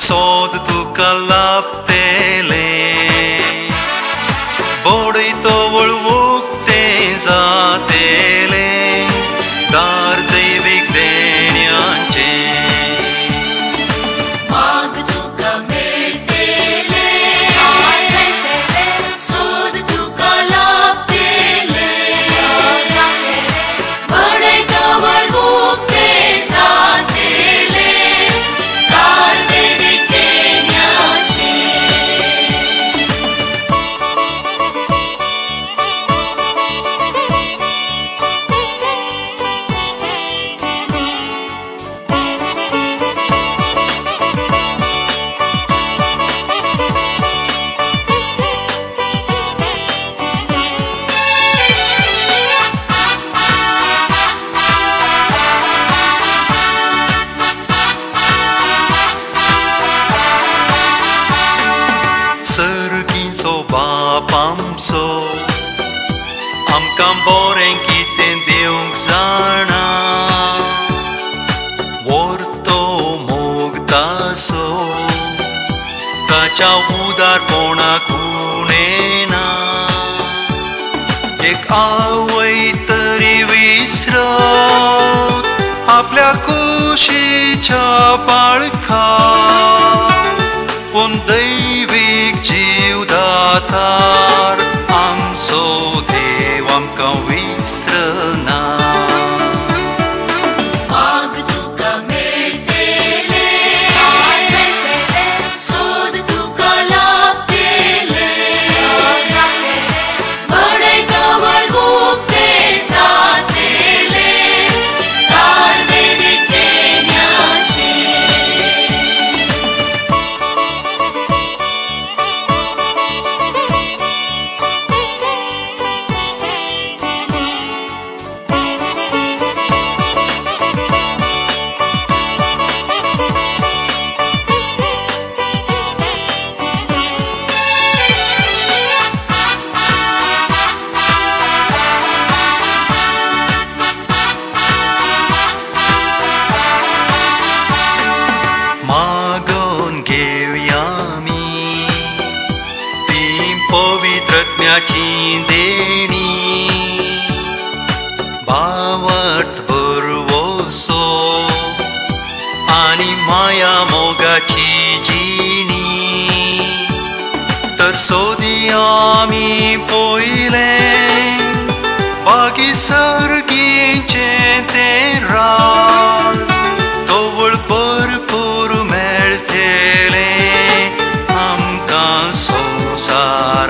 سوتھ لے بوڑی تو وڑوک تے جاتے ہم برے گیتے دوں گا موگ دا سور تا ادار کو ایک آوئی تریسر کشی دینی باورت پور و سو ما موگ جی سو دیا پیلے باغی سر گیچے راس دور برپور میلک سوسات